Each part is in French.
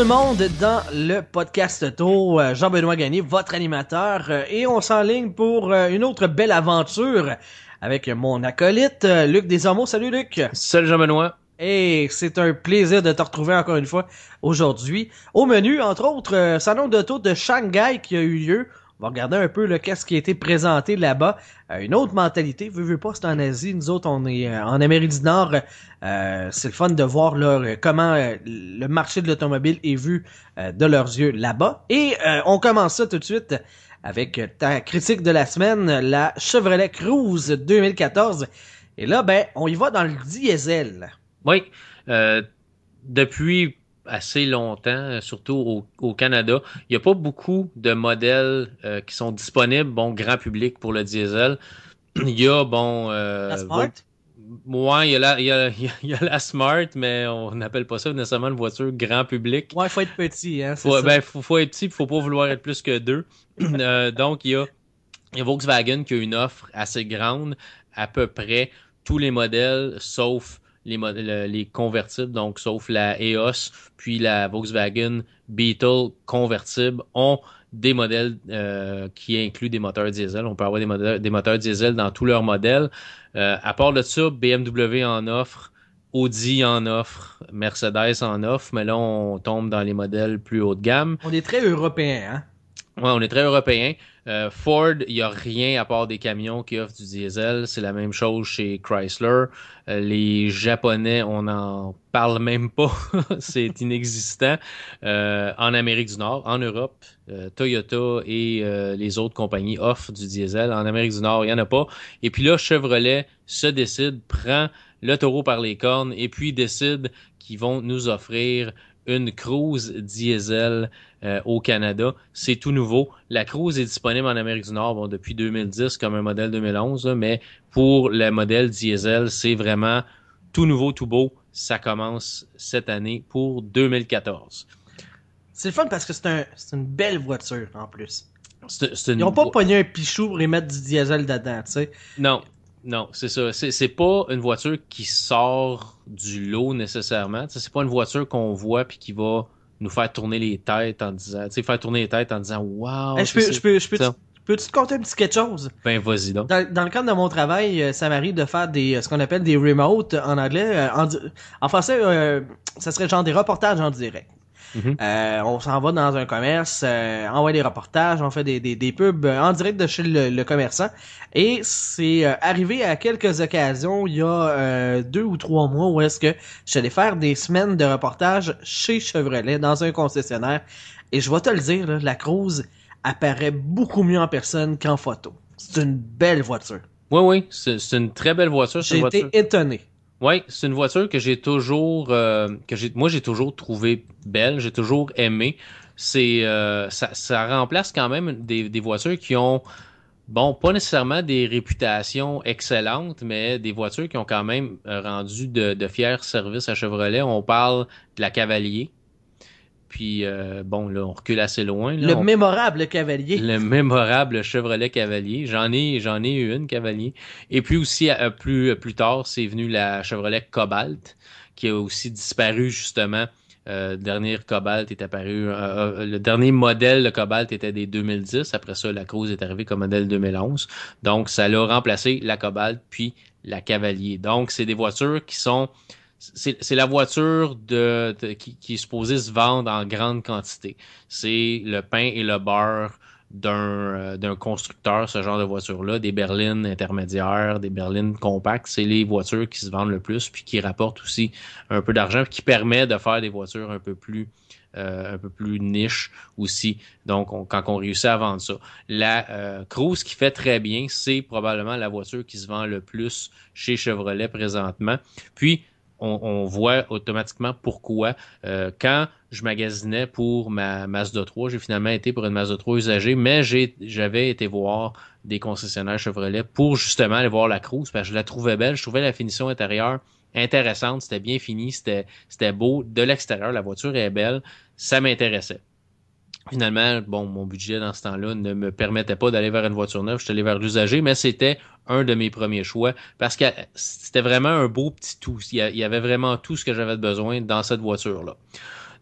Le monde dans le podcast auto. Euh, Jean-Benoît Gagné, votre animateur, euh, et on s'enligne pour euh, une autre belle aventure avec mon acolyte Luc Desormeaux. Salut Luc. Salut Jean-Benoît. Et c'est un plaisir de te retrouver encore une fois aujourd'hui. Au menu, entre autres, salon d'auto de Shanghai qui a eu lieu. On va regarder un peu qu'est-ce qui a été présenté là-bas. Euh, une autre mentalité, vu vu pas, c'est en Asie. Nous autres, on est euh, en Amérique du Nord. Euh, c'est le fun de voir là, comment le marché de l'automobile est vu de leurs yeux là-bas. Et on commence ça tout de suite avec ta critique de la semaine, la Chevrolet Cruze 2014. Et là, ben, on y va dans le diesel. Oui. depuis assez longtemps, euh, surtout au, Canada. Il n'y a pas beaucoup de modèles euh, qui sont disponibles, bon, grand public pour le diesel. Il y a, bon... Euh, la Smart? Ouais, il y, a la, il, y a, il y a la Smart, mais on n'appelle pas ça nécessairement une voiture grand public. Ouais, il faut être petit, hein, faut, Ben, faut, faut être petit, il faut pas vouloir être plus que deux. donc, il y, a, il y a Volkswagen qui a une offre assez grande, à peu près tous les modèles, sauf les, les convertibles, donc sauf la EOS, puis la Volkswagen Beetle convertible, ont des modèles euh, qui incluent des moteurs diesel. On peut avoir des, moteurs, des moteurs diesel dans tous leurs modèles. Euh, à part de ça, BMW en offre, Audi en offre, Mercedes en offre, mais là on tombe dans les modèles plus haut de gamme. On est très européen, hein? Ouais, on est très européen. Euh, Ford, il n'y a rien à part des camions qui offrent du diesel. C'est la même chose chez Chrysler. Euh, les Japonais, on n'en parle même pas. c'est inexistant. Euh, en Amérique du Nord, en Europe, Toyota et les autres compagnies offrent du diesel. En Amérique du Nord, il n'y en a pas. Et puis là, Chevrolet se décide, prend le taureau par les cornes et puis décide qu'ils vont nous offrir une Cruise diesel euh, au Canada. C'est tout nouveau. La Cruise est disponible en Amérique du Nord bon, depuis 2010 comme un modèle 2011, mais pour le modèle diesel, c'est vraiment tout nouveau, tout beau. Ça commence cette année pour 2014. C'est le fun parce que c'est un, une belle voiture en plus. Ils n'ont pas pogné un pichou pour y mettre du diesel dedans, tu sais. Non, non, c'est ça. C'est pas une voiture qui sort du lot nécessairement. C'est pas une voiture qu'on voit puis qui va nous faire tourner les têtes en disant, tu sais, faire tourner les têtes en disant, waouh. je peux, je peux, je peux, Peux-tu te compter un petit quelque chose? Ben, vas-y donc. Dans, dans, le cadre de mon travail, euh, ça m'arrive de faire des, euh, ce qu'on appelle des remotes en anglais. Euh, en, en français, ça serait genre des reportages en direct. Mhm. Euh, on s'en va dans un commerce, euh, envoie des reportages, on fait des, des, des pubs euh, en direct de chez le, commerçant. Et c'est arrivé à quelques occasions, il y a deux ou trois mois, où est-ce que j'allais faire des semaines de reportage chez Chevrolet, dans un concessionnaire. Et je vais te le dire, la Cruze apparaît beaucoup mieux en personne qu'en photo. C'est une belle voiture. Oui, oui, c'est une très belle voiture. J'ai été étonné. Oui, c'est une voiture que j'ai toujours, euh, que j'ai, moi j'ai toujours trouvé belle, j'ai toujours aimé. C'est, euh, ça, ça, remplace quand même des, des, voitures qui ont, bon, pas nécessairement des réputations excellentes, mais des voitures qui ont quand même euh, rendu de, de fiers services à Chevrolet. On parle de la Cavalier, puis, euh, bon, là, on recule assez loin. le mémorable cavalier. Le mémorable Chevrolet Cavalier. J'en ai, j'en ai eu une Cavalier. Et puis aussi, euh, plus, plus tard, c'est venu la Chevrolet Cobalt, qui a aussi disparu, justement. Euh, le dernier Cobalt est apparu, le dernier modèle de Cobalt était des 2010. Après ça, la Cruze est arrivée comme modèle 2011. Donc, ça l'a remplacé la Cobalt puis la Cavalier. Donc, c'est des voitures qui sont c'est la voiture de, qui, qui, est supposée se vendre en grande quantité. C'est le pain et le beurre d'un euh, d'un constructeur, ce genre de voiture-là, des berlines intermédiaires, des berlines compactes, c'est les voitures qui se vendent le plus, puis qui rapportent aussi un peu d'argent, qui permet de faire des voitures un peu plus euh, un peu plus niche aussi. Donc, quand on réussit à vendre ça. La euh, qui fait très bien, c'est probablement la voiture qui se vend le plus chez Chevrolet présentement. Puis, on, voit automatiquement pourquoi. Euh, quand je magasinais pour ma Mazda 3, j'ai finalement été pour une Mazda 3 usagée, mais j'avais été voir des concessionnaires Chevrolet pour justement aller voir la Cruze, parce que je la trouvais belle, je trouvais la finition intérieure intéressante, c'était bien fini, c'était beau. De l'extérieur, la voiture est belle, ça m'intéressait. Finalement, bon, mon budget dans ce temps-là ne me permettait pas d'aller vers une voiture neuve, je suis allé vers l'usager, mais c'était un de mes premiers choix parce que c'était vraiment un beau petit tout. Il y avait vraiment tout ce que j'avais besoin dans cette voiture-là.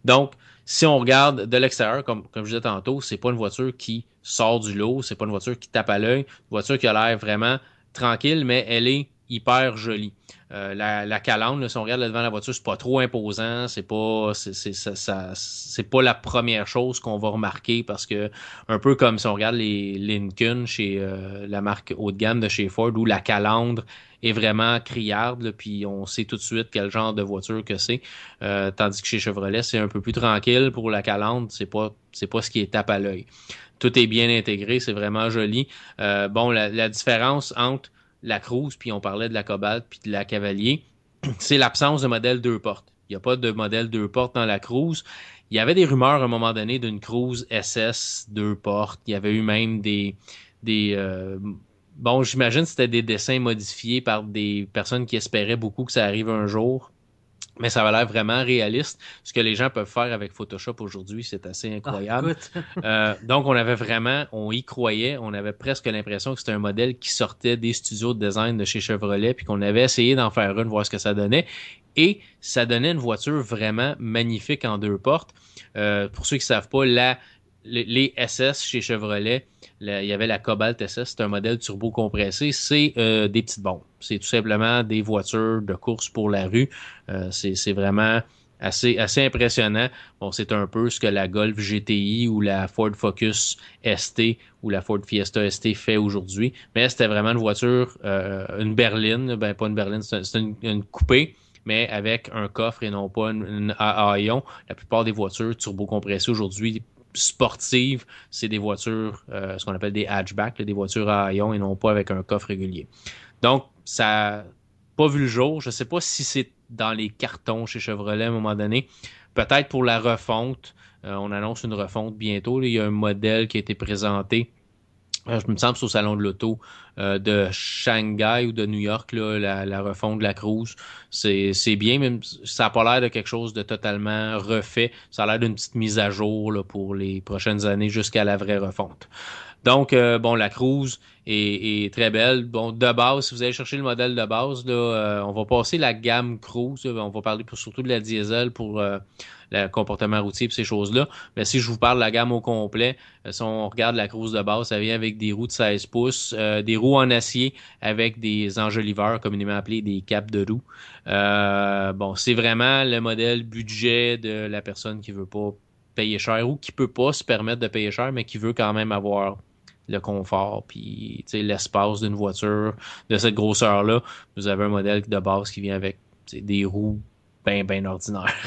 Donc, si on regarde de l'extérieur, comme, comme je disais tantôt, c'est pas une voiture qui sort du lot, c'est pas une voiture qui tape à l'œil, une voiture qui a l'air vraiment tranquille, mais elle est hyper jolie. Euh, la, la calandre, si on regarde devant la voiture, c'est pas trop imposant, c'est pas c'est pas la première chose qu'on va remarquer parce que un peu comme si on regarde les Lincoln chez euh, la marque haut de gamme de chez Ford où la calandre est vraiment criarde, puis on sait tout de suite quel genre de voiture que c'est. Euh, tandis que chez Chevrolet, c'est un peu plus tranquille pour la calandre, c'est pas c'est pas ce qui est tape à l'œil. Tout est bien intégré, c'est vraiment joli. bon, la différence entre la Cruise, puis on parlait de la Cobalt, puis de la Cavalier, c'est l'absence de modèle deux portes. Il n'y a pas de modèle deux portes dans la Cruise. Il y avait des rumeurs à un moment donné d'une Cruise SS deux portes. Il y avait eu même des... des euh, bon, j'imagine que c'était des dessins modifiés par des personnes qui espéraient beaucoup que ça arrive un jour mais ça va l'air vraiment réaliste. Ce que les gens peuvent faire avec Photoshop aujourd'hui, c'est assez incroyable. euh, donc, on avait vraiment, on y croyait, on avait presque l'impression que c'était un modèle qui sortait des studios de design de chez Chevrolet, puis qu'on avait essayé d'en faire une, voir ce que ça donnait. Et ça donnait une voiture vraiment magnifique en deux portes. Euh, pour ceux qui savent pas, la, les SS chez Chevrolet, il y avait la Cobalt SS, c'est un modèle turbo compressé, c'est euh, des petites bombes. C'est tout simplement des voitures de course pour la rue. Euh, c'est vraiment assez, assez impressionnant. Bon, c'est un peu ce que la Golf GTI ou la Ford Focus ST ou la Ford Fiesta ST fait aujourd'hui. Mais c'était vraiment une voiture, euh, une berline, ben pas une berline, c'est une, une coupée mais avec un coffre et non pas une, une La plupart des voitures turbo compressées aujourd'hui sportives, c'est des voitures, euh, ce qu'on appelle des hatchbacks, des voitures à ion et non pas avec un coffre régulier. Donc, ça n'a pas vu le jour. Je ne sais pas si c'est dans les cartons chez Chevrolet à un moment donné. Peut-être pour la refonte. Euh, on annonce une refonte bientôt. Il y a un modèle qui a été présenté je me semble au salon de l'auto euh, de Shanghai ou de New York, là, la, la refonte de la cruise. C'est, bien, même ça n'a pas l'air de quelque chose de totalement refait. Ça a l'air d'une petite mise à jour là, pour les prochaines années jusqu'à la vraie refonte. Donc, euh, bon, la cruise est, très belle. Bon, de base, si vous allez chercher le modèle de base, là, on va passer la gamme cruise. On va parler surtout de la diesel pour le comportement routier et ces choses-là. Mais si je vous parle de la gamme au complet, euh, si on regarde la cruise de base, ça vient avec des roues de 16 pouces, euh, des roues en acier avec des enjoliveurs, communément appelés des caps de roue. Euh, bon, c'est vraiment le modèle budget de la personne qui veut pas payer cher ou qui peut pas se permettre de payer cher, mais qui veut quand même avoir le confort puis l'espace d'une voiture de cette grosseur-là. Vous avez un modèle de base qui vient avec des roues bien, ordinaire.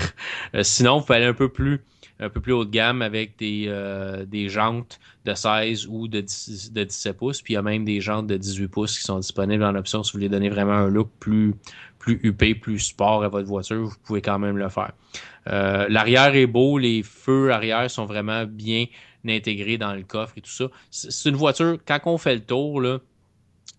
Euh, sinon, vous pouvez aller un peu plus un peu plus haut de gamme avec des, euh, des jantes de 16 ou de, de 17 pouces. Puis il y a même des jantes de 18 pouces qui sont disponibles en option. Si vous voulez donner vraiment un look plus, plus huppé, plus sport à votre voiture, vous pouvez quand même le faire. Euh, l'arrière est beau, les feux arrière sont vraiment bien intégrés dans le coffre et tout ça. C'est une voiture, quand on fait le tour,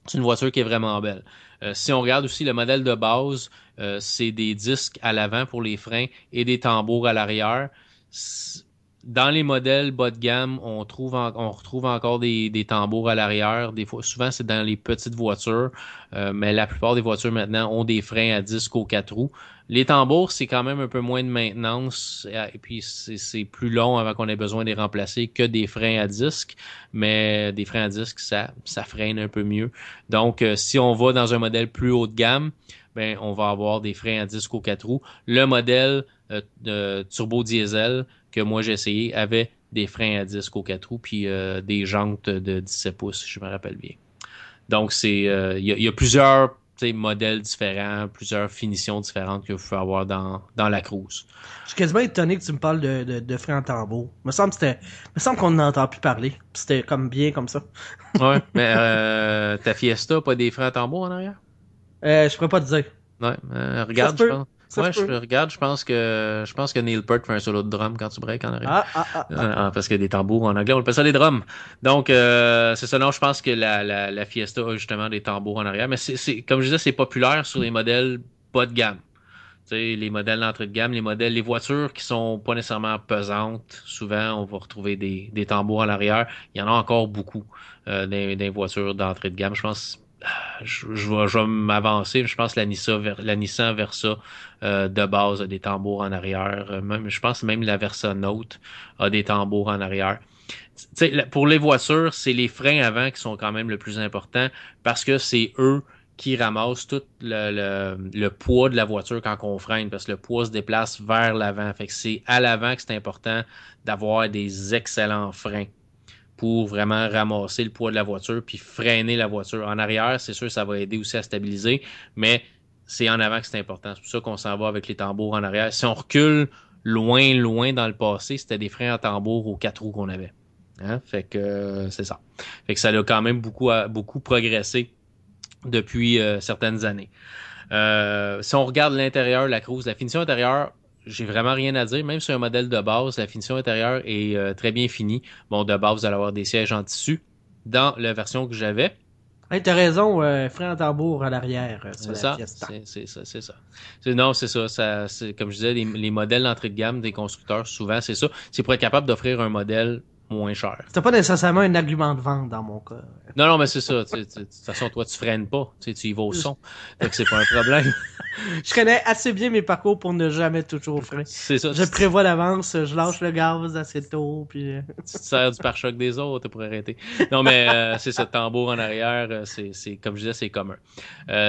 c'est une voiture qui est vraiment belle. Euh, si on regarde aussi le modèle de base, euh, c'est des disques à l'avant pour les freins et des tambours à l'arrière. Dans les modèles bas de gamme, on, trouve on retrouve encore des, des tambours à l'arrière. Des fois, souvent, c'est dans les petites voitures, euh, mais la plupart des voitures maintenant ont des freins à disque aux quatre roues. Les tambours, c'est quand même un peu moins de maintenance et puis c'est plus long avant qu'on ait besoin de les remplacer que des freins à disque. Mais des freins à disque, ça, ça freine un peu mieux. Donc, euh, si on va dans un modèle plus haut de gamme, ben on va avoir des freins à disque aux quatre roues. Le modèle euh, de turbo diesel que moi j'ai essayé avait des freins à disque aux quatre roues puis euh, des jantes de 17 pouces, je me rappelle bien. Donc c'est il y, a plusieurs modèles différents, plusieurs finitions différentes que vous pouvez avoir dans, dans la cruise. Je suis quasiment étonné que tu me parles de, de, de frein en tambour. Me semble c'était, me semble qu'on n'entend plus parler. C'était comme bien comme ça. ouais, mais euh, ta Fiesta, pas des freins à tambour en arrière? Euh, je pourrais pas te dire. Ouais, euh, regarde, je pense. Ouais, je regarde, je pense que je pense que Neil Peart fait un solo de drum quand tu breaks en arrière. Ah, ah, ah, ah. parce que des tambours en anglais, on appelle ça des drums. Donc euh, c'est ça. Non, je pense que la, la, la, Fiesta a justement des tambours en arrière. Mais c'est comme je disais, c'est populaire sur les modèles bas de gamme. Tu sais, les modèles d'entrée de gamme, les modèles, les voitures qui sont pas nécessairement pesantes, souvent on va retrouver des, des tambours à l'arrière. Il y en a encore beaucoup euh, des, des voitures d'entrée de gamme. Je pense je, vais, m'avancer. Je pense la Nissan, la Nissan Versa euh, de base a des tambours en arrière. Euh, je pense même la Versa Note a des tambours en arrière. Pour les voitures, c'est les freins avant qui sont quand même le plus important parce que c'est eux qui ramassent tout le, le, poids de la voiture quand on freine, parce que le poids se déplace vers l'avant. Fait c'est à l'avant que c'est important d'avoir des excellents freins pour vraiment ramasser le poids de la voiture puis freiner la voiture. En arrière, c'est sûr, ça va aider aussi à stabiliser, mais c'est en avant que c'est important. C'est pour ça qu'on s'en va avec les tambours en arrière. Si on recule loin, loin dans le passé, c'était des freins à tambour aux quatre roues qu'on avait. Hein? Fait que euh, c'est ça. Fait que ça a quand même beaucoup, beaucoup progressé depuis euh, certaines années. Euh, si on regarde l'intérieur, la cruise, la finition intérieure, j'ai vraiment rien à dire. Même sur un modèle de base, la finition intérieure est euh, très bien finie. Bon, de base, vous allez avoir des sièges en tissu. Dans la version que j'avais, Hey, t'as raison, euh, frein tambour à l'arrière c'est ça, C'est ça, c'est ça. Non, c'est ça. ça comme je disais, les, les modèles d'entrée de gamme des constructeurs, souvent, c'est ça. C'est pour être capable d'offrir un modèle moins cher. C'était pas nécessairement un argument de vente dans mon cas. Non, non, mais c'est ça. De toute façon, toi, tu freines pas. Tu y vas au son. Donc, c'est pas un problème. je connais assez bien mes parcours pour ne jamais toujours freiner. C'est ça. Je prévois d'avance, je lâche le gaz assez tôt, puis... Euh, tu te sers du pare-choc des autres pour arrêter. Non, mais euh, c'est ce tambour en arrière, euh, c'est, comme je disais, c'est commun.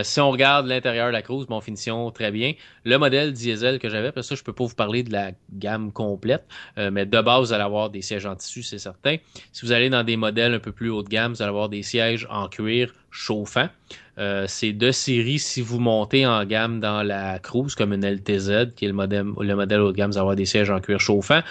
si on regarde l'intérieur de la cruise, bon, finition, très bien. Le modèle diesel que j'avais, parce que ça, je peux pas vous parler de la gamme complète, mais de base, vous allez avoir des sièges en tissu, c'est certain. Si vous allez dans des modèles un peu plus haut de gamme, vous allez avoir des sièges en cuir chauffant. Euh, c'est de série si vous montez en gamme dans la Cruise comme une LTZ, qui est le modèle, le modèle haut de gamme, vous allez avoir des sièges en cuir chauffant.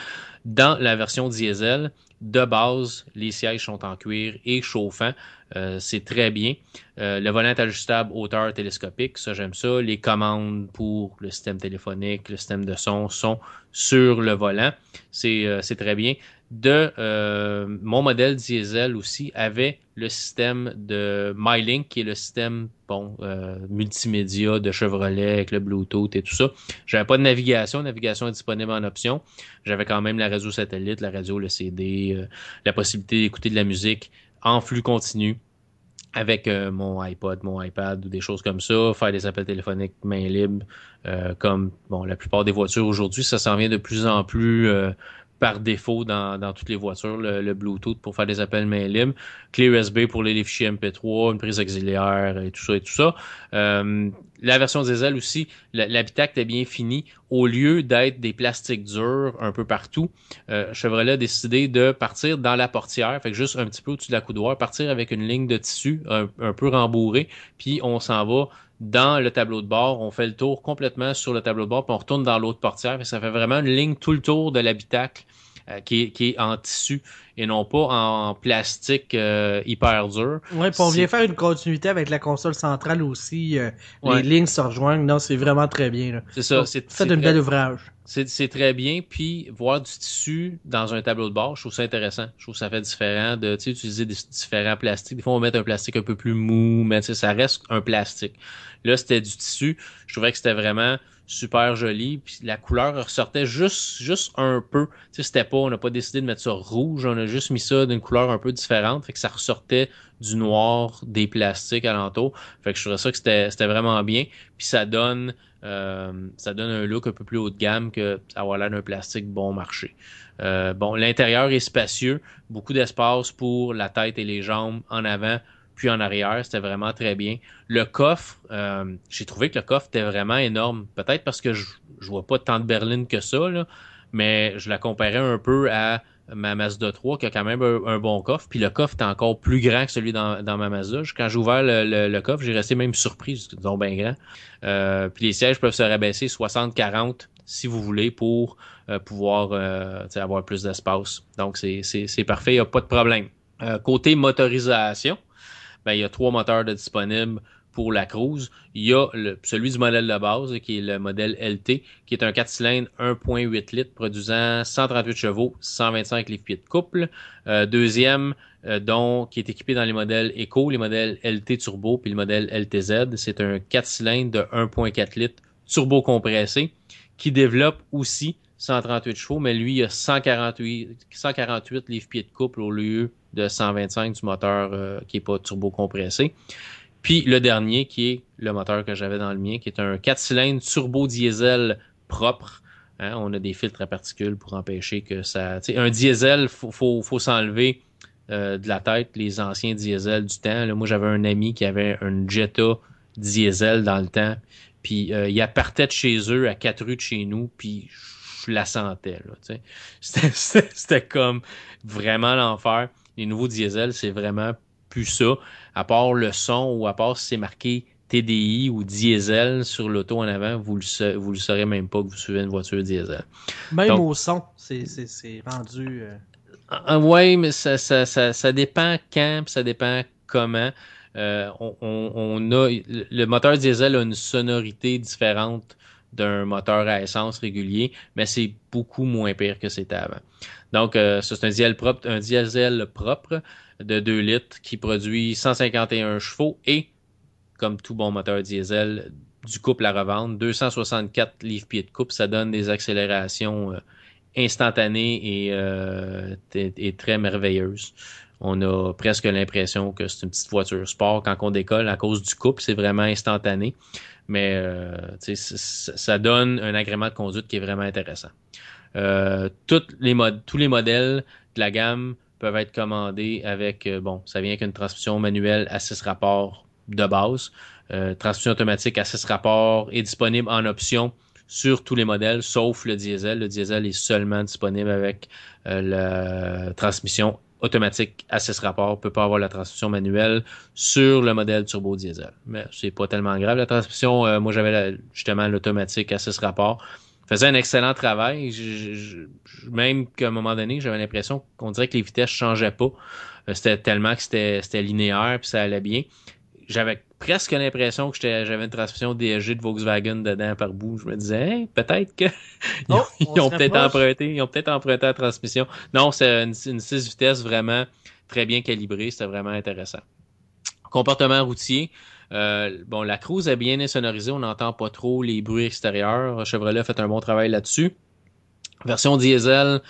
Dans la version diesel, de base, les sièges sont en cuir et chauffant. Euh, c'est très bien. Euh, le volant est ajustable hauteur télescopique, ça j'aime ça. Les commandes pour le système téléphonique, le système de son sont sur le volant. C'est très bien de euh, mon modèle diesel aussi avait le système de MyLink, qui est le système bon euh, multimédia de Chevrolet avec le Bluetooth et tout ça. J'avais pas de navigation, navigation est disponible en option. J'avais quand même la radio satellite, la radio, le CD, euh, la possibilité d'écouter de la musique en flux continu avec mon iPod, mon iPad ou des choses comme ça, faire des appels téléphoniques main libre, comme bon la plupart des voitures aujourd'hui, ça s'en vient de plus en plus par défaut dans, dans toutes les voitures, le, Bluetooth pour faire des appels main libre, clé USB pour les fichiers MP3, une prise auxiliaire et tout ça et tout ça. Euh, la version diesel aussi, l'habitacle est bien fini. Au lieu d'être des plastiques durs un peu partout, euh, Chevrolet a décidé de partir dans la portière, fait que juste un petit peu au-dessus de la coudoir, partir avec une ligne de tissu un, peu rembourrée, puis on s'en va dans le tableau de bord, on fait le tour complètement sur le tableau de bord, puis on retourne dans l'autre portière. Ça fait vraiment une ligne tout le tour de l'habitacle euh, qui, est, qui, est, en tissu et non pas en plastique euh, hyper dur. Oui, puis on vient faire une continuité avec la console centrale aussi. Euh, les lignes se rejoignent. Non, c'est vraiment très bien. C'est ça. C'est un bel ouvrage. C'est très bien. Puis voir du tissu dans un tableau de bord, je trouve ça intéressant. Je trouve que ça fait différent de utiliser des différents plastiques. Des fois, on va mettre un plastique un peu plus mou, mais ça reste un plastique. Là, c'était du tissu. Je trouvais que c'était vraiment super joli. Puis la couleur ressortait juste, juste un peu. Tu sais, c'était pas, on n'a pas décidé de mettre ça rouge, on a juste mis ça d'une couleur un peu différente. Fait que ça ressortait du noir, des plastiques alentour. Fait que je trouvais ça que c'était, vraiment bien. Puis ça donne, euh, ça donne un look un peu plus haut de gamme que avoir l'air d'un plastique bon marché. Euh, bon, l'intérieur est spacieux, beaucoup d'espace pour la tête et les jambes en avant puis en arrière, c'était vraiment très bien. Le coffre, euh, j'ai trouvé que le coffre était vraiment énorme. Peut-être parce que je, vois pas tant de berline que ça, mais je la comparais un peu à ma Mazda 3 qui a quand même un, bon coffre. Puis le coffre est encore plus grand que celui dans, ma Mazda. Quand j'ai ouvert le, coffre, j'ai resté même surpris, disons bien grand. Euh, puis les sièges peuvent se rabaisser 60-40 si vous voulez pour euh, pouvoir avoir plus d'espace. Donc c'est parfait, il n'y a pas de problème. côté motorisation, ben, il y a trois moteurs de disponibles pour la Cruise. Il y a le, celui du modèle de base, qui est le modèle LT, qui est un 4 cylindres 1.8 litres, produisant 138 chevaux, 125 livres-pieds de couple. Euh, deuxième, euh, dont, qui est équipé dans les modèles Eco, les modèles LT Turbo, puis le modèle LTZ. C'est un 4 cylindres de 1.4 litres turbo compressé, qui développe aussi 138 chevaux, mais lui, il a 148, 148 livres-pieds de couple au lieu de 125 du moteur euh, qui est pas turbo compressé. Puis le dernier qui est le moteur que j'avais dans le mien, qui est un 4 cylindres turbo diesel propre. Hein, on a des filtres à particules pour empêcher que ça. Un diesel, faut, faut, faut s'enlever euh, de la tête les anciens diesels du temps. Là, moi, j'avais un ami qui avait un Jetta diesel dans le temps. Puis euh, il partait de chez eux à quatre rues de chez nous, puis la sentais. C'était comme vraiment l'enfer. Les nouveaux diesels, c'est vraiment plus ça. À part le son ou à part si c'est marqué TDI ou diesel sur l'auto en avant, vous le, vous le saurez même pas que vous suivez une voiture diesel. Même au son, c'est rendu. Euh... Ah, ah, oui, mais ça, ça, ça, ça dépend quand, ça dépend comment. Euh, on, on, a le moteur diesel a une sonorité différente d'un moteur à essence régulier, mais c'est beaucoup moins pire que c'était avant. Donc, euh, c'est un diesel propre, un diesel propre de 2 litres qui produit 151 chevaux et, comme tout bon moteur diesel, du couple à revendre, 264 livres-pieds de coupe, ça donne des accélérations euh, instantanées et, et très merveilleuses on a presque l'impression que c'est une petite voiture sport quand on décolle à cause du couple, c'est vraiment instantané. Mais euh, ça donne un agrément de conduite qui est vraiment intéressant. Euh, les tous les modèles de la gamme peuvent être commandés avec, euh, bon, ça vient avec une transmission manuelle à 6 rapports de base. transmission automatique à 6 rapports est disponible en option sur tous les modèles, sauf le diesel. Le diesel est seulement disponible avec la transmission automatique à 6 rapports, peut pas avoir la transmission manuelle sur le modèle turbo diesel. Mais c'est pas tellement grave. La transmission, euh, moi j'avais justement l'automatique à 6 rapports. Faisait un excellent travail. même qu'à un moment donné, j'avais l'impression qu'on dirait que les vitesses changeaient pas. Euh, c'était tellement que c'était linéaire puis ça allait bien. J'avais presque l'impression que j'avais une transmission DSG de Volkswagen dedans par bout. Je me disais, peut-être que oh, ils ont, peut-être emprunté, ils ont peut-être emprunté la transmission. Non, c'est une, 6 vitesses vraiment très bien calibrée. C'était vraiment intéressant. Comportement routier. Euh, bon, la cruise est bien insonorisée. On n'entend pas trop les bruits extérieurs. Chevrolet a fait un bon travail là-dessus. Version diesel,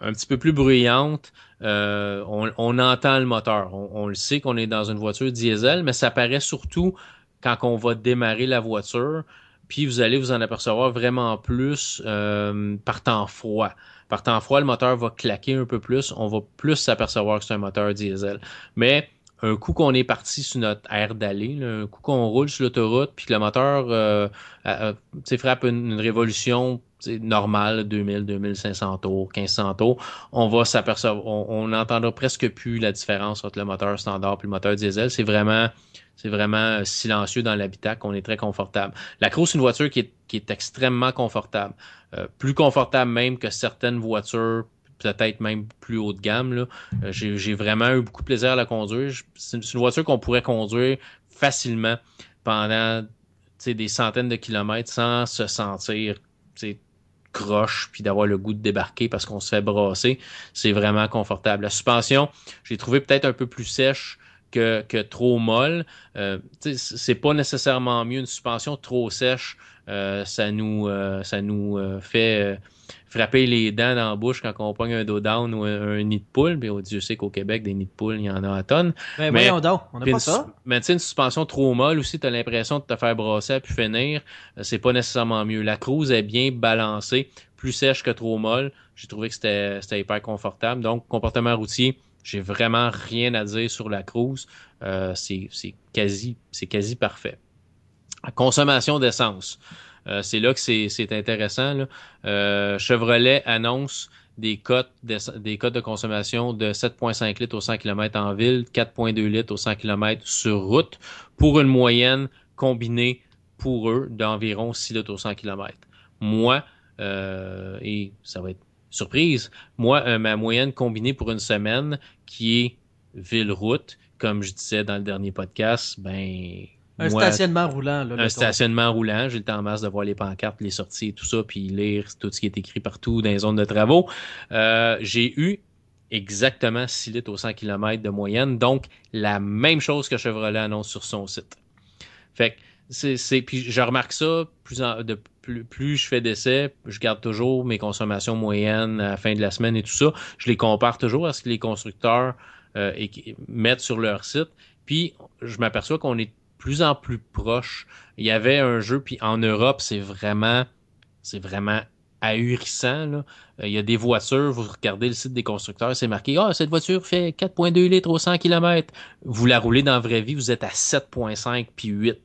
un petit peu plus bruyante. Euh, on, entend le moteur. On, le sait qu'on est dans une voiture diesel, mais ça paraît surtout quand on va démarrer la voiture. Puis vous allez vous en apercevoir vraiment plus euh, par temps froid. Par temps froid, le moteur va claquer un peu plus. On va plus s'apercevoir que c'est un moteur diesel. Mais un coup qu'on est parti sur notre aire d'aller, un coup qu'on roule sur l'autoroute, puis que le moteur euh, frappe une révolution normal, 2000, 2500 tours, 1500 tours, on va s'apercevoir, on n'entendra presque plus la différence entre le moteur standard et le moteur diesel. C'est vraiment, c'est vraiment silencieux dans l'habitacle, on est très confortable. La Cross, c'est une voiture qui est, qui est extrêmement confortable. Euh, plus confortable même que certaines voitures peut-être même plus haut de gamme. Là. Euh, j'ai, vraiment eu beaucoup de plaisir à la conduire. C'est une voiture qu'on pourrait conduire facilement pendant des centaines de kilomètres sans se sentir croche puis d'avoir le goût de débarquer parce qu'on se fait brasser, c'est vraiment confortable. La suspension, j'ai trouvé peut-être un peu plus sèche que, que trop molle. Euh, c'est pas nécessairement mieux une suspension trop sèche. Euh, ça nous, euh, ça nous euh, fait frapper les dents dans la bouche quand on pogne un dos down ou un, nid de poule. Bien, Dieu sait qu'au Québec, des nids de poule, il y en a à tonnes. Ben, mais on n'a pas ça. Mais tu sais, une suspension trop molle aussi, tu as l'impression de te faire brasser puis finir. Euh, c'est pas nécessairement mieux. La cruise est bien balancée, plus sèche que trop molle. J'ai trouvé que c'était hyper confortable. Donc, comportement routier, j'ai vraiment rien à dire sur la cruise. Euh, c'est quasi, c'est quasi parfait. Consommation d'essence. Euh, c'est là que c'est intéressant. Euh, Chevrolet annonce des cotes de, des cotes de consommation de 7,5 litres au 100 km en ville, 4,2 litres au 100 km sur route, pour une moyenne combinée pour eux d'environ 6 litres au 100 km. Moi, euh, et ça va être surprise, moi, ma moyenne combinée pour une semaine qui est ville-route, comme je disais dans le dernier podcast, ben un stationnement roulant. Là, un stationnement roulant. J'ai le temps en masse de voir les pancartes, les sorties et tout ça, puis lire tout ce qui est écrit partout dans les zones de travaux. Euh, j'ai eu exactement 6 litres au 100 km de moyenne, donc la même chose que Chevrolet annonce sur son site. Fait que c'est, puis je remarque ça plus de plus, plus je fais d'essais, je garde toujours mes consommations moyennes à la fin de la semaine et tout ça. Je les compare toujours à ce que les constructeurs euh, mettent sur leur site. Puis je m'aperçois qu'on est plus en plus proche. Il y avait un jeu, puis en Europe, c'est vraiment, c'est vraiment ahurissant. Là. Euh, il y a des voitures, vous regardez le site des constructeurs, c'est marqué Ah, cette voiture fait 4,2 litres au 100 km. Vous la roulez dans la vraie vie, vous êtes à 7,5 puis 8.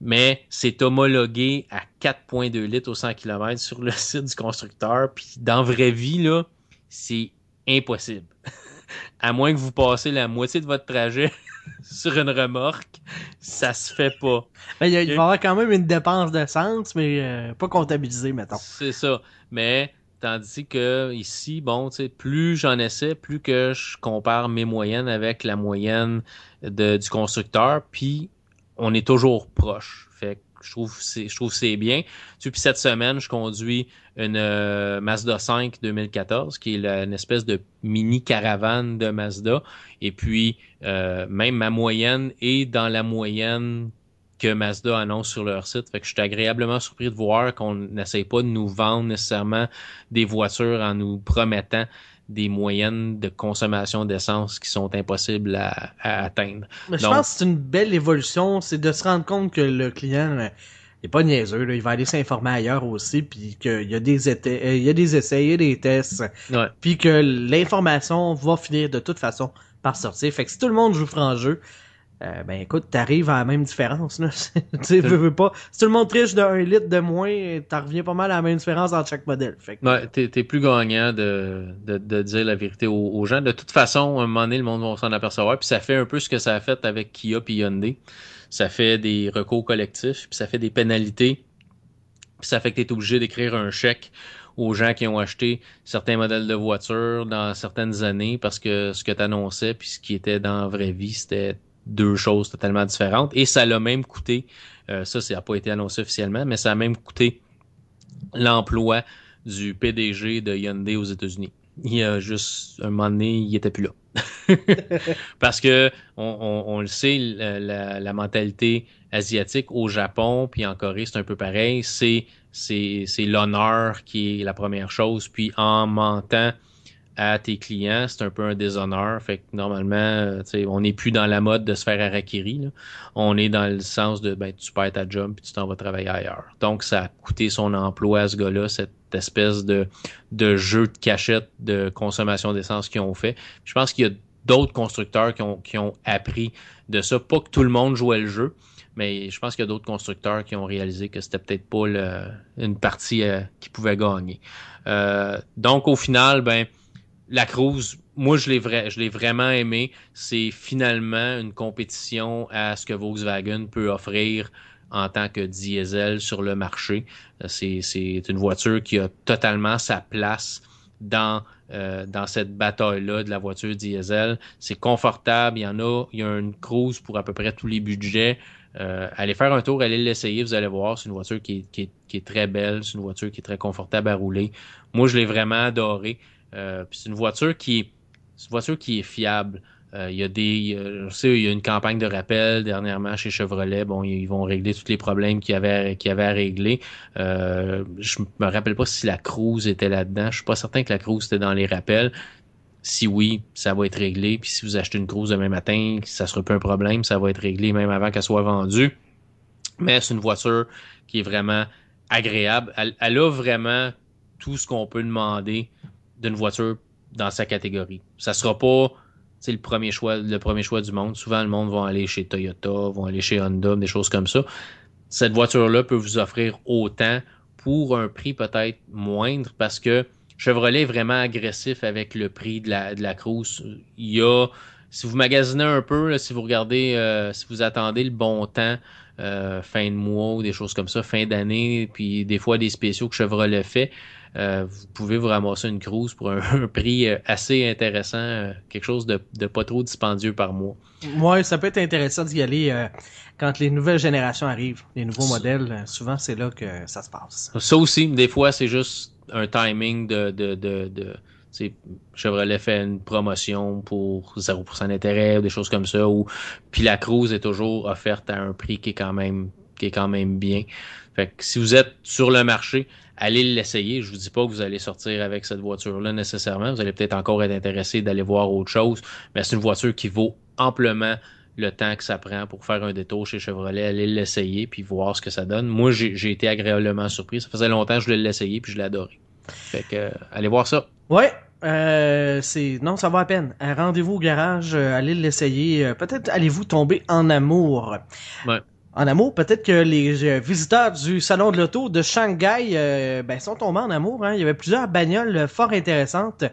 Mais c'est homologué à 4,2 litres au 100 km sur le site du constructeur. Puis dans la vraie vie, là, c'est impossible. à moins que vous passez la moitié de votre trajet sur une remorque, ça se fait pas. Ben, il, va y avoir quand même une dépense d'essence, mais euh, pas comptabilisée, mettons. C'est ça. Mais tandis que ici, bon, tu sais, plus j'en essaie, plus que je compare mes moyennes avec la moyenne de, du constructeur, puis on est toujours proche. Je trouve c'est c'est bien. Puis cette semaine, je conduis une euh, Mazda 5 2014 qui est une espèce de mini caravane de Mazda et puis euh, même ma moyenne est dans la moyenne que Mazda annonce sur leur site. Fait que je suis agréablement surpris de voir qu'on n'essaye pas de nous vendre nécessairement des voitures en nous promettant des moyennes de consommation d'essence qui sont impossibles à, atteindre. Mais je pense que c'est une belle évolution, c'est de se rendre compte que le client n'est euh, pas niaiseux, il va aller s'informer ailleurs aussi, puis qu'il y a des essais, euh, il y a des essais, il y a des tests, puis que l'information va finir de toute façon par sortir. Fait que si tout le monde joue franc jeu, euh, ben écoute, t'arrives à la même différence. Là. tu veux, veux pas. Si tout le monde triche de 1 litre de moins, t'en reviens pas mal à la même différence entre chaque modèle. Fait ouais, t'es, plus gagnant de, de, de, dire la vérité aux, gens. De toute façon, à un moment donné, le monde va s'en apercevoir. Puis ça fait un peu ce que ça a fait avec Kia et Hyundai. Ça fait des recours collectifs, puis ça fait des pénalités. Puis ça fait que t'es obligé d'écrire un chèque aux gens qui ont acheté certains modèles de voitures dans certaines années parce que ce que tu annonçais puis ce qui était dans la vraie vie, c'était deux choses totalement différentes. Et ça l'a même coûté, euh, ça, ça n'a pas été annoncé officiellement, mais ça a même coûté l'emploi du PDG de Hyundai aux États-Unis. Il y a juste un moment donné, il était plus là. Parce que on, le sait, la, la, mentalité asiatique au Japon puis en Corée, c'est un peu pareil. C'est l'honneur qui est la première chose. Puis en mentant à tes clients, c'est un peu un déshonneur. Fait que normalement, on n'est plus dans la mode de se faire harakiri. Là. On est dans le sens de ben, tu perds ta job puis tu t'en vas travailler ailleurs. Donc, ça a coûté son emploi à ce gars-là, cette espèce de, de jeu de cachette de consommation d'essence qu'ils ont fait. Je pense qu'il y a d'autres constructeurs qui ont, qui ont appris de ça. Pas que tout le monde jouait le jeu, mais je pense qu'il y a d'autres constructeurs qui ont réalisé que c'était peut-être pas une partie euh, qui pouvait gagner. Euh, donc, au final, ben la Cruise, moi je l'ai vraiment aimé. C'est finalement une compétition à ce que Volkswagen peut offrir en tant que diesel sur le marché. C'est, une voiture qui a totalement sa place dans euh, dans cette bataille-là de la voiture diesel. C'est confortable, il y en a, il y a une cruise pour à peu près tous les budgets. Euh, allez faire un tour, allez l'essayer, vous allez voir, c'est une voiture qui est, très belle, c'est une voiture qui est très confortable à rouler. Moi, je l'ai vraiment adoré. Euh, c'est une voiture qui est, une voiture qui est fiable. Euh, il y a des, je sais, il y a une campagne de rappel dernièrement chez Chevrolet. Bon, ils vont régler tous les problèmes qu'il y avait, qu'il y avait à régler. Euh, je me rappelle pas si la Cruise était là-dedans. Je suis pas certain que la Cruise était dans les rappels. Si oui, ça va être réglé. Puis si vous achetez une Cruise demain matin, ça sera pas un problème. Ça va être réglé même avant qu'elle soit vendue. Mais c'est une voiture qui est vraiment agréable. Elle, elle a vraiment tout ce qu'on peut demander d'une voiture dans sa catégorie. Ça sera pas le premier choix, le premier choix du monde. Souvent, le monde va aller chez Toyota, vont aller chez Honda, des choses comme ça. Cette voiture-là peut vous offrir autant pour un prix peut-être moindre parce que Chevrolet est vraiment agressif avec le prix de la, de la. Il y a, si vous magasinez un peu, si vous regardez, euh, si vous attendez le bon temps, euh, fin de mois ou des choses comme ça, fin d'année, puis des fois des spéciaux que Chevrolet fait, euh, vous pouvez vous ramasser une cruise pour un, prix euh, assez intéressant, euh, quelque chose de, pas trop dispendieux par mois. Ouais, ça peut être intéressant d'y aller quand les nouvelles générations arrivent, les nouveaux modèles. souvent, c'est là que ça se passe. Ça aussi, des fois, c'est juste un timing de, de, de, de Chevrolet fait une promotion pour 0% d'intérêt ou des choses comme ça ou puis la cruise est toujours offerte à un prix qui est quand même qui est quand même bien. Fait que si vous êtes sur le marché, allez l'essayer. Je vous dis pas que vous allez sortir avec cette voiture-là nécessairement. Vous allez peut-être encore être intéressé d'aller voir autre chose, mais c'est une voiture qui vaut amplement le temps que ça prend pour faire un détour chez Chevrolet, aller l'essayer puis voir ce que ça donne. Moi, j'ai été agréablement surpris. Ça faisait longtemps que je voulais l'essayer puis je l'ai adoré. Fait que, allez voir ça. Ouais, euh, c'est non, ça va à peine. Rendez-vous au garage, euh, allez l'essayer. Euh, peut-être allez-vous tomber en amour. Ouais. En amour, peut-être que les visiteurs du salon de l'auto de Shanghai ben, sont tombés en amour. Hein. Il y avait plusieurs bagnoles fort intéressantes.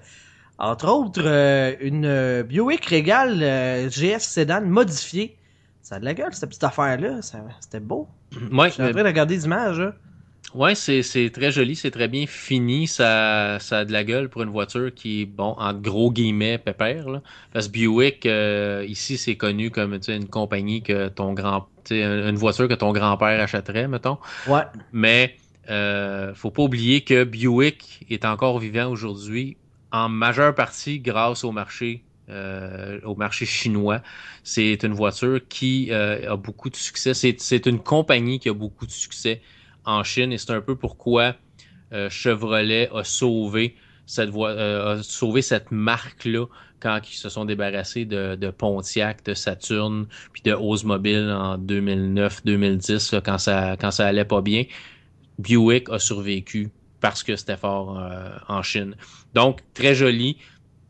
Entre autres, une Buick Regal GS Sedan modifiée. Ça a de la gueule, cette petite affaire-là. C'était beau. Ouais, Je en train de regarder des images. Ouais, c'est, c'est très joli, c'est très bien fini. Ça, ça a de la gueule pour une voiture qui est, bon, en gros guillemets, pépère. Là. Parce que Buick, euh, ici, c'est connu comme une compagnie que ton grand. Une voiture que ton grand-père achèterait, mettons. Ouais. Mais euh, faut pas oublier que Buick est encore vivant aujourd'hui en majeure partie grâce au marché euh, au marché chinois. C'est une voiture qui euh, a beaucoup de succès. C'est, c'est une compagnie qui a beaucoup de succès en Chine et c'est un peu pourquoi euh, Chevrolet a sauvé cette voie, euh, a sauvé cette marque-là quand ils se sont débarrassés de, de Pontiac, de Saturn, puis de Oldsmobile en 2009-2010, quand ça, quand ça allait pas bien. Buick a survécu parce que c'était fort euh, en Chine. Donc, très joli.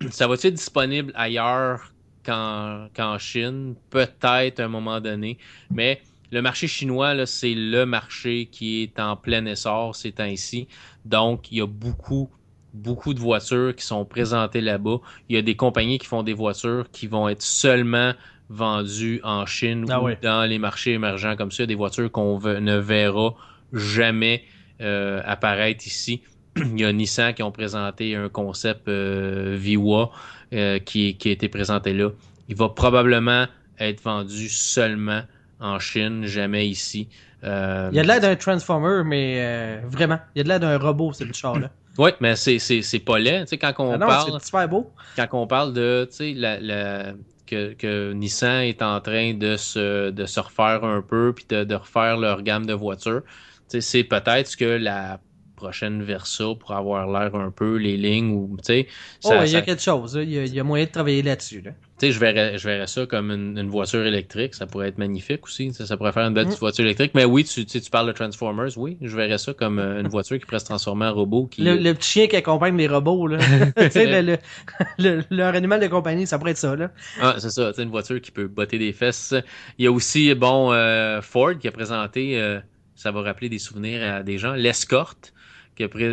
Ça va être disponible ailleurs qu'en Chine? Peut-être à un moment donné, mais le marché chinois, c'est le marché qui est en plein essor ces temps-ci. Donc, il y a beaucoup, beaucoup de voitures qui sont présentées là-bas. Il y a des compagnies qui font des voitures qui vont être seulement vendues en Chine ah ou dans les marchés émergents comme ça. Des voitures qu'on ne verra jamais euh, apparaître ici. il y a Nissan qui ont présenté un concept euh, Viwa euh, qui, qui a été présenté là. Il va probablement être vendu seulement en Chine, jamais ici. Euh, il y a de l'air d'un Transformer, mais euh, vraiment, il y a de l'air d'un robot, ce char-là. Oui, mais c'est, c'est, c'est pas laid. Tu sais, quand on ah non, parle. C'est super beau. Quand on parle de, tu sais, la, la, que, que Nissan est en train de se, de se refaire un peu, puis de, de refaire leur gamme de voitures, tu sais, c'est peut-être que la prochaine Versa pour avoir l'air un peu les lignes ou tu sais oh, il y a quelque chose il y a, il y a moyen de travailler là-dessus là. Tu sais, je verrais, je verrais ça comme une, voiture électrique. Ça pourrait être magnifique aussi. Ça, pourrait faire une belle mm. voiture électrique. Mais oui, tu, tu, parles de Transformers. Oui, je verrais ça comme euh, une voiture qui pourrait se transformer en robot. Qui... Le, petit chien qui accompagne les robots. Là. tu sais, le, le, leur animal de compagnie, ça pourrait être ça. Là. Ah, c'est ça. C'est une voiture qui peut botter des fesses. Il y a aussi, bon, euh, Ford qui a présenté, euh, ça va rappeler des souvenirs à des gens, l'escorte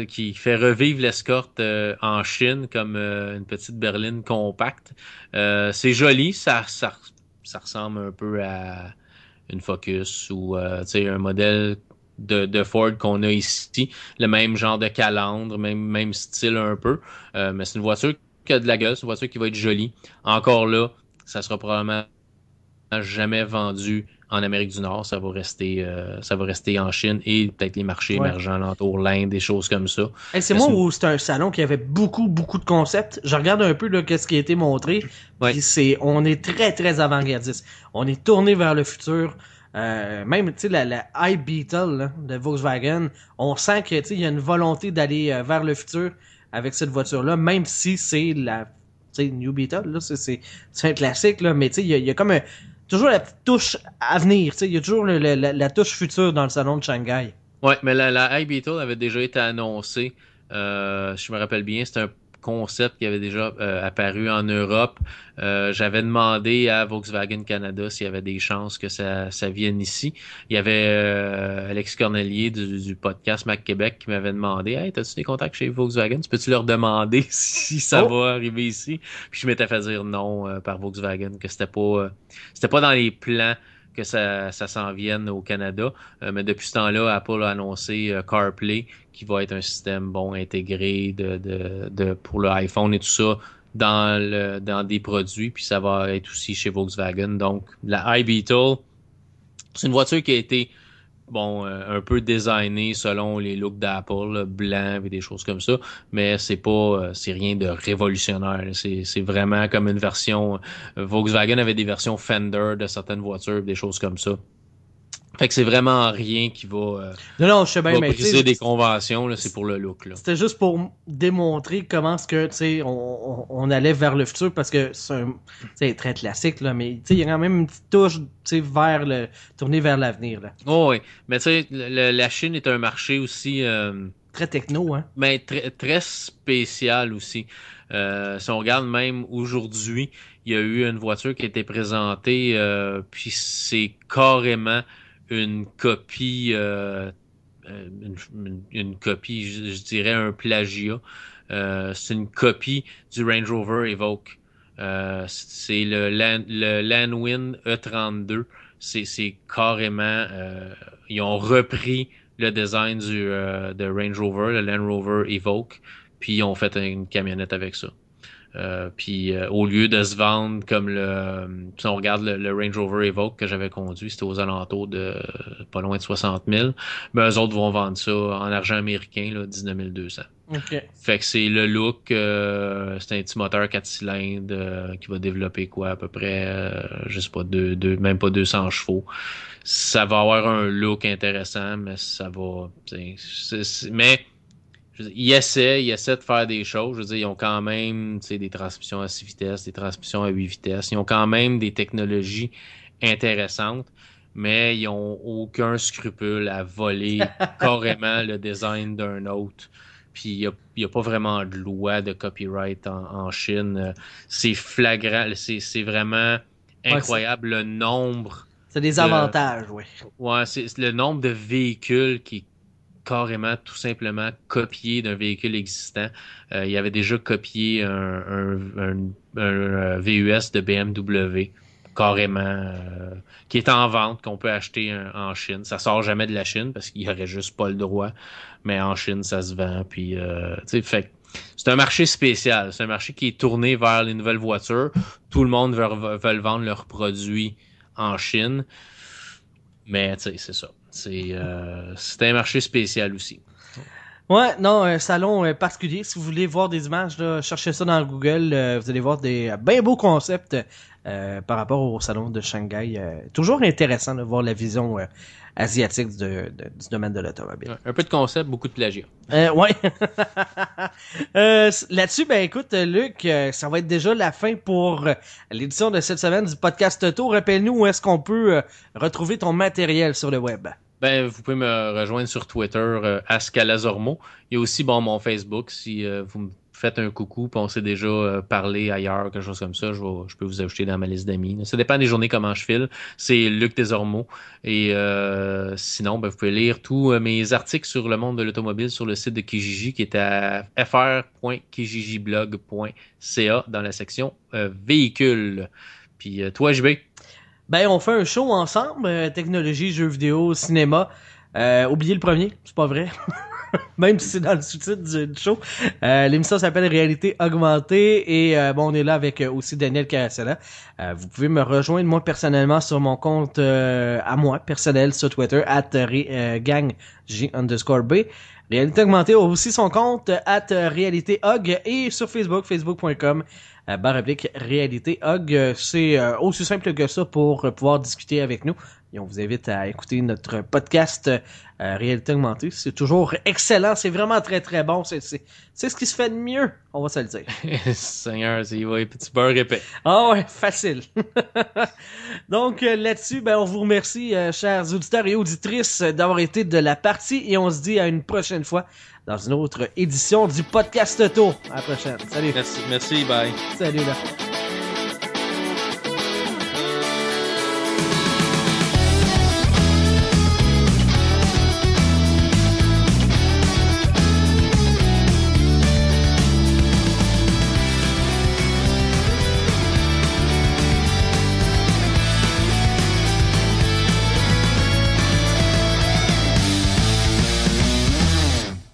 qui, fait revivre l'escorte euh, en Chine comme euh, une petite berline compacte. Euh, c'est joli, ça, ça, ça, ressemble un peu à une Focus ou un modèle de, de Ford qu'on a ici. Le même genre de calandre, même, même style un peu. mais c'est une voiture qui a de la gueule, c'est une voiture qui va être jolie. Encore là, ça sera probablement jamais vendu en Amérique du Nord, ça va rester, euh, ça va rester en Chine et peut-être les marchés émergents l'entour, l'Inde, des choses comme ça. c'est moi où c'est un salon qui avait beaucoup, beaucoup de concepts. Je regarde un peu qu'est-ce qui a été montré. c'est, on est très, très avant-gardiste. On est tourné vers le futur. Euh, même, tu sais, la, la iBeetle de Volkswagen, on sent que, tu il y a une volonté d'aller euh, vers le futur avec cette voiture-là, même si c'est la, New Beetle, là, c'est, un classique, là, mais tu sais, il y a, comme un, toujours la petite touche à venir. Il y a toujours la, touche future dans le salon de Shanghai. Ouais, mais la, la iBeetle avait déjà été annoncée. Euh, je me rappelle bien, c'est un concept qui avait déjà euh, apparu en Europe. Euh, j'avais demandé à Volkswagen Canada s'il y avait des chances que ça, ça vienne ici. Il y avait euh, Alex Cornelier du, podcast Mac Québec qui m'avait demandé Hey, as-tu des contacts chez Volkswagen? Tu peux-tu leur demander si ça oh! va arriver ici? Puis je m'étais fait dire non par Volkswagen, que c'était pas c'était pas dans les plans que ça, ça s'en vienne au Canada. mais depuis ce temps-là, Apple a annoncé CarPlay, qui va être un système bon intégré de, de, de pour le iPhone et tout ça dans le dans des produits puis ça va être aussi chez Volkswagen donc la iBeetle c'est une voiture qui a été bon euh, un peu designée selon les looks d'Apple blanc et des choses comme ça mais c'est pas euh, c'est rien de révolutionnaire c'est c'est vraiment comme une version euh, Volkswagen avait des versions Fender de certaines voitures des choses comme ça Fait que c'est vraiment rien qui va, euh, non, non, je sais bien, va mais briser des conventions, là, c'est pour le look. Là. C'était juste pour démontrer comment ce que, tu sais, on, on, on, allait vers le futur parce que c'est très classique, là, mais tu sais, il y a quand même une petite touche, tu sais, vers le, tourner vers l'avenir, là. Oh, oui, mais tu sais, la Chine est un marché aussi... Euh, très techno, hein. Mais très, très spécial aussi. Euh, si on regarde même aujourd'hui, il y a eu une voiture qui a été présentée, euh, puis c'est carrément une copie, euh, euh une, copie, je, dirais un plagiat. Euh, c'est une copie du Range Rover Evoque. Euh, c'est le, Land, le Landwind E32. C'est carrément, ils ont repris le design du de Range Rover, le Land Rover Evoque, puis ils ont fait une camionnette avec ça. Euh, puis euh, au lieu de se vendre comme le si on regarde le, Range Rover Evoque que j'avais conduit, c'était aux alentours de pas loin de 60 000. Mais eux autres vont vendre ça en argent américain, là, 19 200. Fait que c'est le look, euh, c'est un petit moteur 4 cylindres qui va développer quoi à peu près, je sais pas, deux, deux, même pas 200 chevaux. Ça va avoir un look intéressant, mais ça va... mais ils essaient, ils essaient de faire des choses. Je veux dire, ils ont quand même des transmissions à 6 vitesses, des transmissions à 8 vitesses. Ils ont quand même des technologies intéressantes, mais ils ont aucun scrupule à voler carrément le design d'un autre. Puis il n'y a, a, pas vraiment de loi de copyright en, Chine. C'est flagrant, c'est vraiment incroyable le nombre. C'est des avantages, oui. Ouais, c'est le nombre de véhicules qui carrément tout simplement copié d'un véhicule existant. Euh, il avait déjà copié un, euh, VUS de BMW carrément euh, qui est en vente qu'on peut acheter en Chine. Ça sort jamais de la Chine parce qu'il y aurait juste pas le droit, mais en Chine ça se vend puis fait c'est un marché spécial, c'est un marché qui est tourné vers les nouvelles voitures. Tout le monde veut, veut vendre leurs produits en Chine. Mais c'est ça. Euh, c'est un marché spécial aussi. Ouais, non, un salon euh, particulier. Si vous voulez voir des images, là, cherchez ça dans Google. Euh, vous allez voir des bien beaux concepts par rapport au salon de Shanghai. toujours intéressant de voir la vision asiatique du domaine de l'automobile. Un peu de concept, beaucoup de plagiat. Ouais. Là-dessus, ben écoute, Luc, ça va être déjà la fin pour l'édition de cette semaine du podcast Auto. Rappelle-nous où est-ce qu'on peut retrouver ton matériel sur le web. Ben, vous pouvez me rejoindre sur Twitter, euh, Ascalazormo. Il y a aussi bon mon Facebook si vous me faites un coucou, puis on s'est déjà euh, parlé ailleurs, quelque chose comme ça, je, je peux vous ajouter dans ma liste d'amis. Ça dépend des journées comment je file. C'est Luc Desormeaux. Et euh, sinon, ben, vous pouvez lire tous euh, mes articles sur le monde de l'automobile sur le site de Kijiji qui est à fr.kijijiblog.ca dans la section véhicules. Puis toi, JB? Ben, on fait un show ensemble, technologie, jeux vidéo, cinéma. oubliez le premier, c'est pas vrai. même si c'est dans le sous-titre du, show. Euh, l'émission s'appelle Réalité augmentée et euh, bon, on est là avec euh, aussi Daniel Caracella. vous pouvez me rejoindre moi personnellement sur mon compte à moi personnel sur Twitter at gang J underscore B. Réalité augmentée aussi son compte at réalité et sur Facebook facebook.com barre réalité réalité C'est aussi simple que ça pour pouvoir discuter avec nous. Et on vous invite à écouter notre podcast euh, Réalité augmentée. C'est toujours excellent. C'est vraiment très très bon. C'est, ce qui se fait de mieux. On va se le dire. Seigneur, c'est ouais, petit beurre épais. Ah ouais, facile. Donc euh, là-dessus, ben, on vous remercie, euh, chers auditeurs et auditrices, d'avoir été de la partie et on se dit à une prochaine fois dans une autre édition du podcast Auto. À la prochaine. Salut. Merci, merci, bye. Salut là.